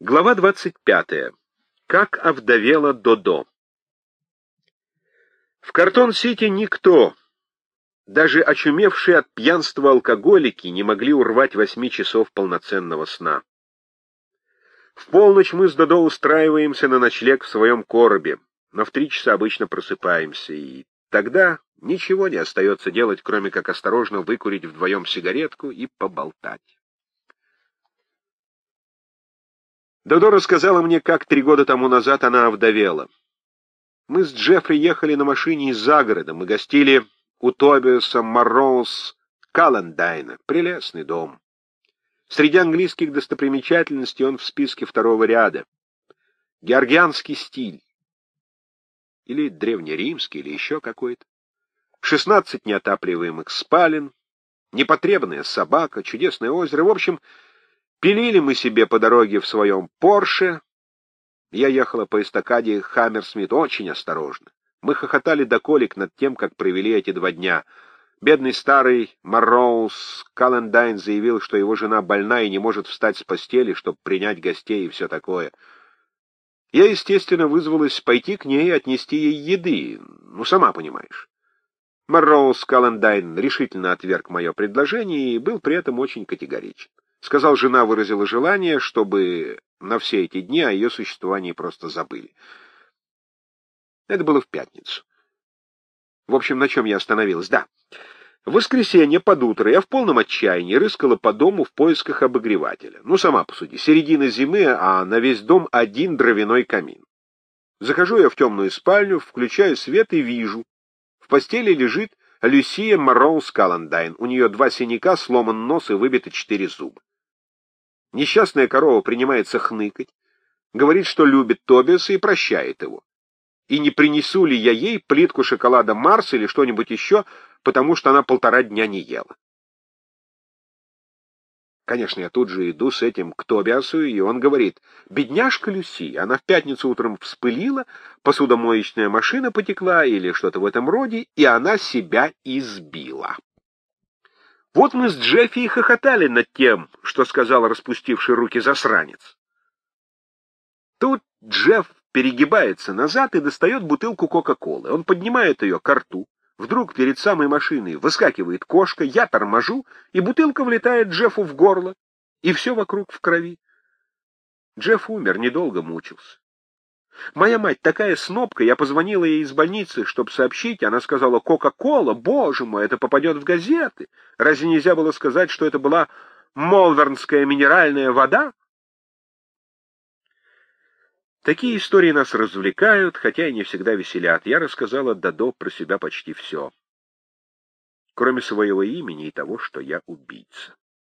Глава 25. Как овдовела Додо. В Картон-Сити никто, даже очумевшие от пьянства алкоголики, не могли урвать восьми часов полноценного сна. В полночь мы с Додо устраиваемся на ночлег в своем коробе, но в три часа обычно просыпаемся, и тогда ничего не остается делать, кроме как осторожно выкурить вдвоем сигаретку и поболтать. Додо рассказала мне, как три года тому назад она овдовела. Мы с Джеффри ехали на машине из-за города. Мы гостили у Тобиаса Марроуз Каллендайна. Прелестный дом. Среди английских достопримечательностей он в списке второго ряда. Георгианский стиль. Или древнеримский, или еще какой-то. Шестнадцать неотапливаемых спален, непотребная собака, чудесное озеро. В общем, Пилили мы себе по дороге в своем Порше. Я ехала по эстакаде Хаммерсмит очень осторожно. Мы хохотали до колик над тем, как провели эти два дня. Бедный старый Марроуз Календайн заявил, что его жена больна и не может встать с постели, чтобы принять гостей и все такое. Я, естественно, вызвалась пойти к ней и отнести ей еды. Ну, сама понимаешь. Марроуз Календайн решительно отверг мое предложение и был при этом очень категоричен. Сказал, жена выразила желание, чтобы на все эти дни о ее существовании просто забыли. Это было в пятницу. В общем, на чем я остановилась? Да. В воскресенье под утро я в полном отчаянии рыскала по дому в поисках обогревателя. Ну, сама посуди, середина зимы, а на весь дом один дровяной камин. Захожу я в темную спальню, включаю свет и вижу. В постели лежит Люсия Марроуз Каландайн. У нее два синяка, сломан нос и выбиты четыре зуба. Несчастная корова принимается хныкать, говорит, что любит Тобиаса и прощает его. И не принесу ли я ей плитку шоколада Марс или что-нибудь еще, потому что она полтора дня не ела. Конечно, я тут же иду с этим к Тобиасу, и он говорит, «Бедняжка Люси, она в пятницу утром вспылила, посудомоечная машина потекла или что-то в этом роде, и она себя избила». Вот мы с Джеффи и хохотали над тем, что сказал распустивший руки засранец. Тут Джефф перегибается назад и достает бутылку Кока-Колы. Он поднимает ее к рту. Вдруг перед самой машиной выскакивает кошка, я торможу, и бутылка влетает Джеффу в горло, и все вокруг в крови. Джефф умер, недолго мучился. Моя мать такая снопка, я позвонила ей из больницы, чтобы сообщить, она сказала, «Кока-кола, боже мой, это попадет в газеты». Разве нельзя было сказать, что это была молвернская минеральная вода? Такие истории нас развлекают, хотя и не всегда веселят. Я рассказала Дадо про себя почти все, кроме своего имени и того, что я убийца.